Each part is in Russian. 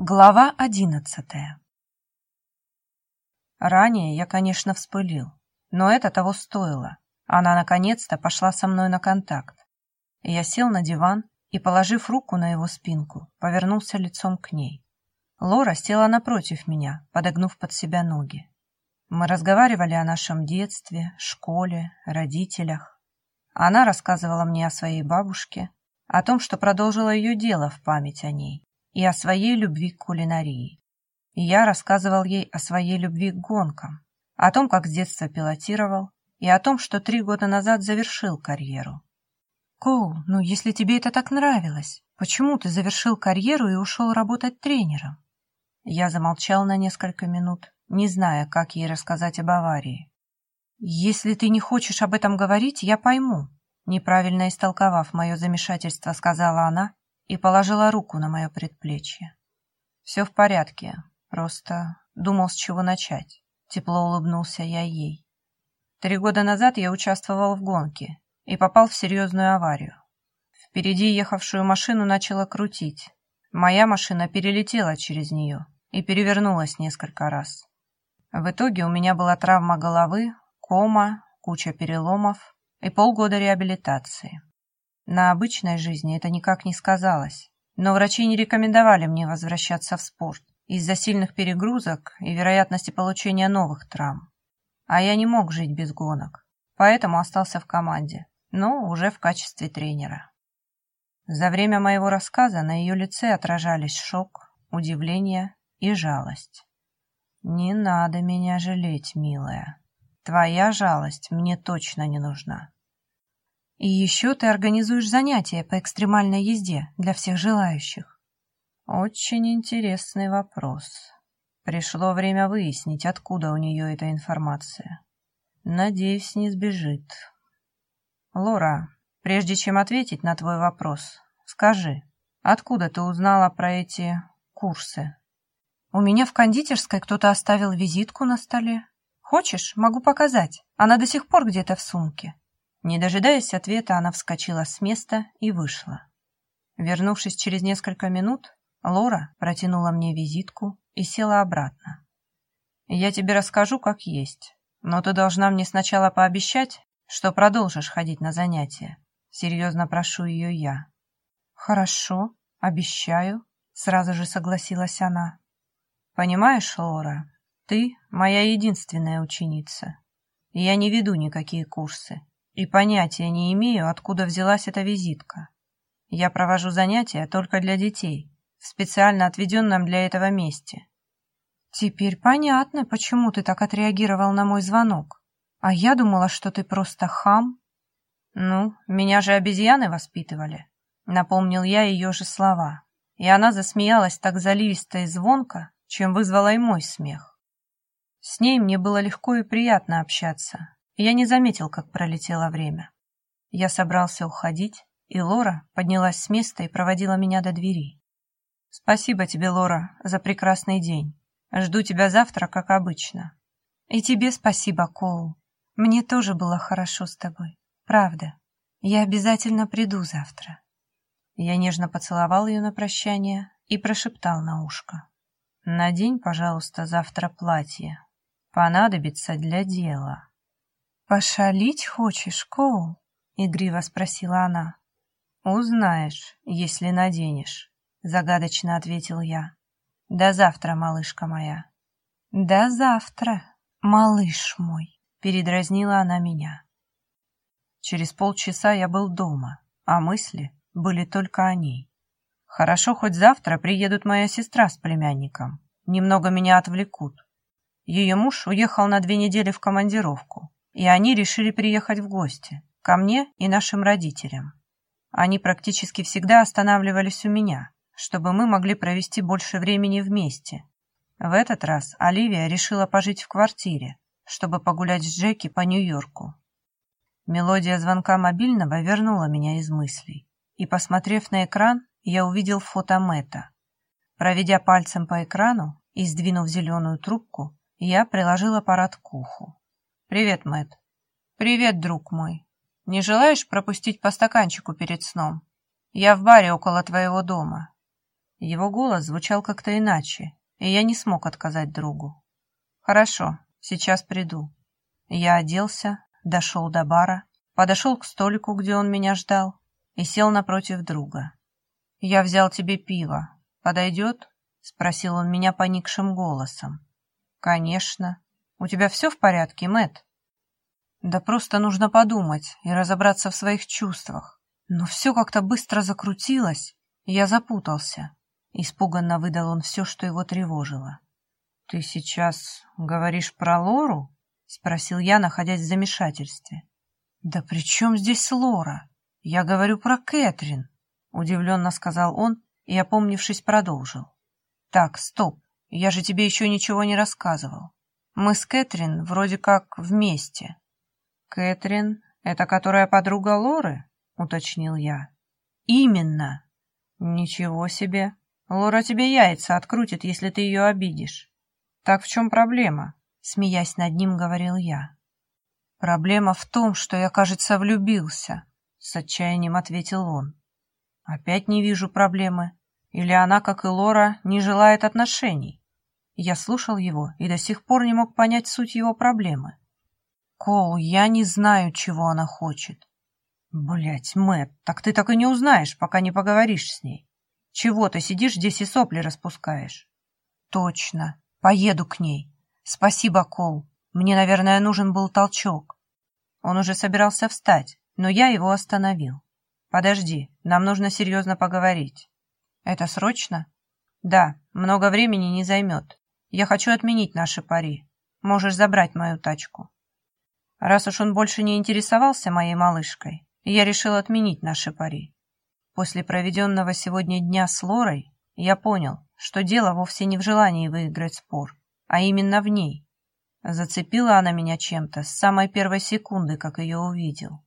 Глава одиннадцатая Ранее я, конечно, вспылил, но это того стоило. Она наконец-то пошла со мной на контакт. Я сел на диван и, положив руку на его спинку, повернулся лицом к ней. Лора села напротив меня, подогнув под себя ноги. Мы разговаривали о нашем детстве, школе, родителях. Она рассказывала мне о своей бабушке, о том, что продолжила ее дело в память о ней и о своей любви к кулинарии. И я рассказывал ей о своей любви к гонкам, о том, как с детства пилотировал, и о том, что три года назад завершил карьеру. «Коул, ну если тебе это так нравилось, почему ты завершил карьеру и ушел работать тренером?» Я замолчал на несколько минут, не зная, как ей рассказать об аварии. «Если ты не хочешь об этом говорить, я пойму», неправильно истолковав мое замешательство, сказала она и положила руку на мое предплечье. «Все в порядке, просто думал, с чего начать». Тепло улыбнулся я ей. Три года назад я участвовал в гонке и попал в серьезную аварию. Впереди ехавшую машину начало крутить. Моя машина перелетела через нее и перевернулась несколько раз. В итоге у меня была травма головы, кома, куча переломов и полгода реабилитации. На обычной жизни это никак не сказалось, но врачи не рекомендовали мне возвращаться в спорт из-за сильных перегрузок и вероятности получения новых травм. А я не мог жить без гонок, поэтому остался в команде, но уже в качестве тренера. За время моего рассказа на ее лице отражались шок, удивление и жалость. «Не надо меня жалеть, милая. Твоя жалость мне точно не нужна. И еще ты организуешь занятия по экстремальной езде для всех желающих. Очень интересный вопрос. Пришло время выяснить, откуда у нее эта информация. Надеюсь, не сбежит. Лора, прежде чем ответить на твой вопрос, скажи, откуда ты узнала про эти курсы? У меня в кондитерской кто-то оставил визитку на столе. Хочешь, могу показать. Она до сих пор где-то в сумке. Не дожидаясь ответа, она вскочила с места и вышла. Вернувшись через несколько минут, Лора протянула мне визитку и села обратно. «Я тебе расскажу, как есть, но ты должна мне сначала пообещать, что продолжишь ходить на занятия. Серьезно прошу ее я». «Хорошо, обещаю», — сразу же согласилась она. «Понимаешь, Лора, ты моя единственная ученица. Я не веду никакие курсы, и понятия не имею, откуда взялась эта визитка. Я провожу занятия только для детей, в специально отведенном для этого месте. Теперь понятно, почему ты так отреагировал на мой звонок. А я думала, что ты просто хам. Ну, меня же обезьяны воспитывали. Напомнил я ее же слова. И она засмеялась так заливисто и звонко, чем вызвала и мой смех. С ней мне было легко и приятно общаться, я не заметил, как пролетело время. Я собрался уходить, и Лора поднялась с места и проводила меня до двери. «Спасибо тебе, Лора, за прекрасный день. Жду тебя завтра, как обычно». «И тебе спасибо, Коул. Мне тоже было хорошо с тобой. Правда. Я обязательно приду завтра». Я нежно поцеловал ее на прощание и прошептал на ушко. «Надень, пожалуйста, завтра платье. Понадобится для дела». «Пошалить хочешь, Коул?» — игриво спросила она. «Узнаешь, если наденешь», — загадочно ответил я. «До завтра, малышка моя». «До завтра, малыш мой», — передразнила она меня. Через полчаса я был дома, а мысли были только о ней. Хорошо, хоть завтра приедут моя сестра с племянником. Немного меня отвлекут. Ее муж уехал на две недели в командировку и они решили приехать в гости, ко мне и нашим родителям. Они практически всегда останавливались у меня, чтобы мы могли провести больше времени вместе. В этот раз Оливия решила пожить в квартире, чтобы погулять с Джеки по Нью-Йорку. Мелодия звонка мобильного вернула меня из мыслей, и, посмотрев на экран, я увидел фото Мэтта. Проведя пальцем по экрану и сдвинув зеленую трубку, я приложил аппарат к уху. «Привет, Мэт. «Привет, друг мой. Не желаешь пропустить по стаканчику перед сном? Я в баре около твоего дома». Его голос звучал как-то иначе, и я не смог отказать другу. «Хорошо, сейчас приду». Я оделся, дошел до бара, подошел к столику, где он меня ждал, и сел напротив друга. «Я взял тебе пиво. Подойдет?» — спросил он меня поникшим голосом. «Конечно. У тебя все в порядке, Мэт? «Да просто нужно подумать и разобраться в своих чувствах. Но все как-то быстро закрутилось, и я запутался». Испуганно выдал он все, что его тревожило. «Ты сейчас говоришь про Лору?» — спросил я, находясь в замешательстве. «Да при чем здесь Лора? Я говорю про Кэтрин», — удивленно сказал он и, опомнившись, продолжил. «Так, стоп, я же тебе еще ничего не рассказывал. Мы с Кэтрин вроде как вместе». «Кэтрин — это которая подруга Лоры?» — уточнил я. «Именно». «Ничего себе. Лора тебе яйца открутит, если ты ее обидишь». «Так в чем проблема?» — смеясь над ним, говорил я. «Проблема в том, что я, кажется, влюбился», — с отчаянием ответил он. «Опять не вижу проблемы. Или она, как и Лора, не желает отношений?» Я слушал его и до сих пор не мог понять суть его проблемы. «Коул, я не знаю, чего она хочет». Блять, Мэтт, так ты так и не узнаешь, пока не поговоришь с ней. Чего ты сидишь здесь и сопли распускаешь?» «Точно. Поеду к ней. Спасибо, Кол. Мне, наверное, нужен был толчок. Он уже собирался встать, но я его остановил. «Подожди, нам нужно серьезно поговорить». «Это срочно?» «Да, много времени не займет. Я хочу отменить наши пари. Можешь забрать мою тачку». Раз уж он больше не интересовался моей малышкой, я решил отменить наши пари. После проведенного сегодня дня с Лорой я понял, что дело вовсе не в желании выиграть спор, а именно в ней. Зацепила она меня чем-то с самой первой секунды, как ее увидел.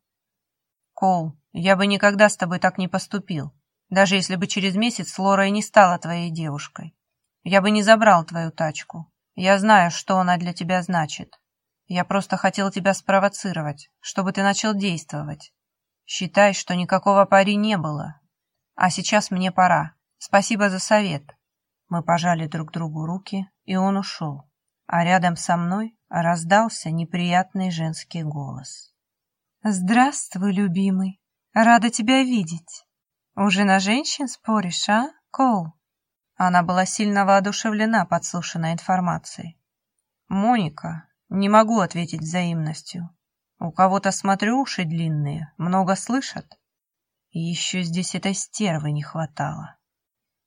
«Коул, я бы никогда с тобой так не поступил, даже если бы через месяц Лора и не стала твоей девушкой. Я бы не забрал твою тачку. Я знаю, что она для тебя значит. Я просто хотел тебя спровоцировать, чтобы ты начал действовать. Считай, что никакого пари не было. А сейчас мне пора. Спасибо за совет». Мы пожали друг другу руки, и он ушел а рядом со мной раздался неприятный женский голос. «Здравствуй, любимый. Рада тебя видеть. Уже на женщин споришь, а, Коул?» Она была сильно воодушевлена подслушанной информацией. «Моника, не могу ответить взаимностью. У кого-то, смотрю, уши длинные, много слышат. еще здесь этой стервы не хватало.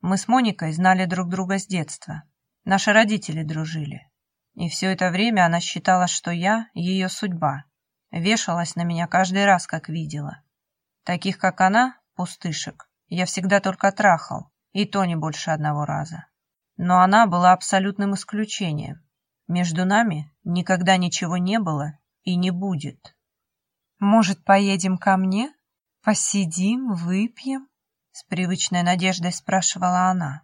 Мы с Моникой знали друг друга с детства. Наши родители дружили. И все это время она считала, что я — ее судьба. Вешалась на меня каждый раз, как видела. Таких, как она, пустышек, я всегда только трахал, и то не больше одного раза. Но она была абсолютным исключением. Между нами никогда ничего не было и не будет. «Может, поедем ко мне? Посидим, выпьем?» С привычной надеждой спрашивала она.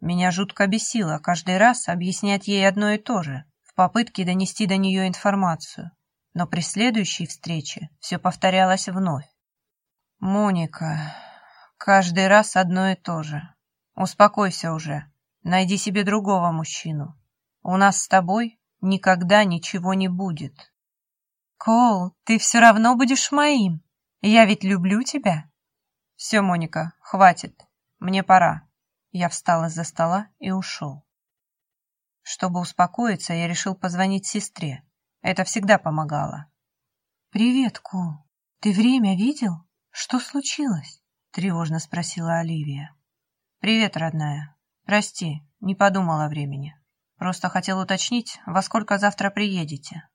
Меня жутко бесило каждый раз объяснять ей одно и то же, в попытке донести до нее информацию. Но при следующей встрече все повторялось вновь. «Моника, каждый раз одно и то же. Успокойся уже, найди себе другого мужчину. У нас с тобой никогда ничего не будет». «Кол, ты все равно будешь моим. Я ведь люблю тебя». «Все, Моника, хватит. Мне пора». Я встал из-за стола и ушел. Чтобы успокоиться, я решил позвонить сестре. Это всегда помогало. «Привет, Кул. Ты время видел? Что случилось?» — тревожно спросила Оливия. «Привет, родная. Прости, не подумала времени. Просто хотел уточнить, во сколько завтра приедете».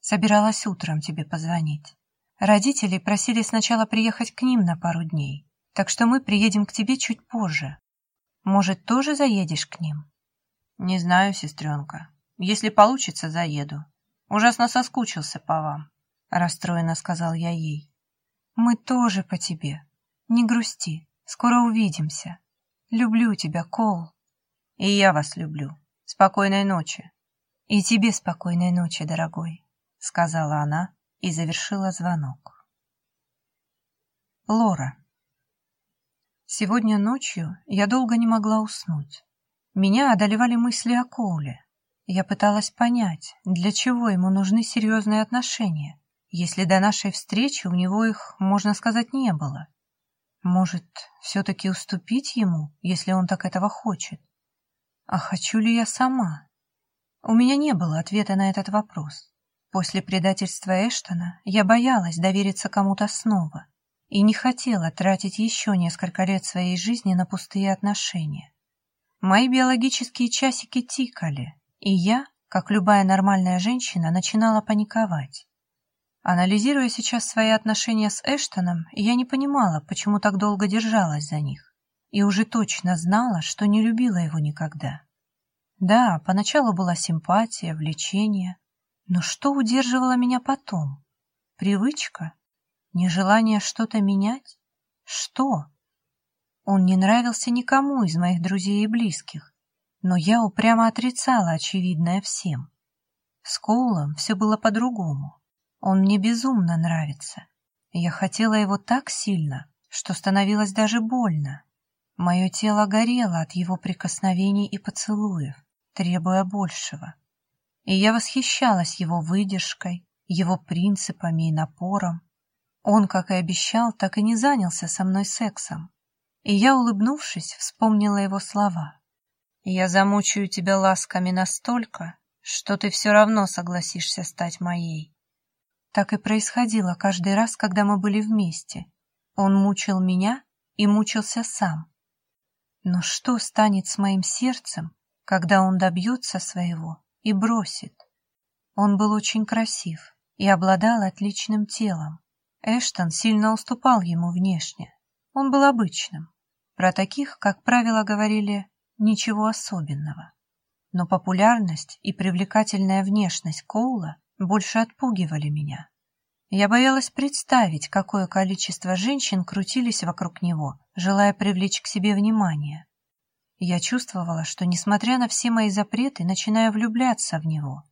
Собиралась утром тебе позвонить. Родители просили сначала приехать к ним на пару дней, так что мы приедем к тебе чуть позже. Может, тоже заедешь к ним? Не знаю, сестренка. Если получится, заеду. Ужасно соскучился по вам, расстроенно сказал я ей. Мы тоже по тебе. Не грусти, скоро увидимся. Люблю тебя, Кол. И я вас люблю. Спокойной ночи. И тебе спокойной ночи, дорогой, сказала она и завершила звонок. Лора Сегодня ночью я долго не могла уснуть. Меня одолевали мысли о Коуле. Я пыталась понять, для чего ему нужны серьезные отношения, если до нашей встречи у него их, можно сказать, не было. Может, все-таки уступить ему, если он так этого хочет? А хочу ли я сама? У меня не было ответа на этот вопрос. После предательства Эштона я боялась довериться кому-то снова и не хотела тратить еще несколько лет своей жизни на пустые отношения. Мои биологические часики тикали, и я, как любая нормальная женщина, начинала паниковать. Анализируя сейчас свои отношения с Эштоном, я не понимала, почему так долго держалась за них, и уже точно знала, что не любила его никогда. Да, поначалу была симпатия, влечение, но что удерживало меня потом? Привычка? Нежелание что-то менять? Что? Он не нравился никому из моих друзей и близких, но я упрямо отрицала очевидное всем. С Коулом все было по-другому. Он мне безумно нравится. Я хотела его так сильно, что становилось даже больно. Мое тело горело от его прикосновений и поцелуев, требуя большего. И я восхищалась его выдержкой, его принципами и напором. Он, как и обещал, так и не занялся со мной сексом. И я, улыбнувшись, вспомнила его слова. «Я замучаю тебя ласками настолько, что ты все равно согласишься стать моей». Так и происходило каждый раз, когда мы были вместе. Он мучил меня и мучился сам. Но что станет с моим сердцем, когда он добьется своего и бросит? Он был очень красив и обладал отличным телом, Эштон сильно уступал ему внешне. Он был обычным. Про таких, как правило, говорили «ничего особенного». Но популярность и привлекательная внешность Коула больше отпугивали меня. Я боялась представить, какое количество женщин крутились вокруг него, желая привлечь к себе внимание. Я чувствовала, что, несмотря на все мои запреты, начинаю влюбляться в него.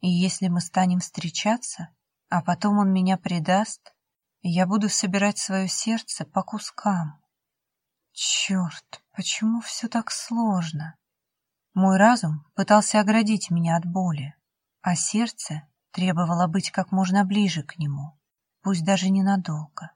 И если мы станем встречаться, а потом он меня предаст, я буду собирать свое сердце по кускам. Черт, почему все так сложно? Мой разум пытался оградить меня от боли, а сердце требовало быть как можно ближе к нему, пусть даже ненадолго.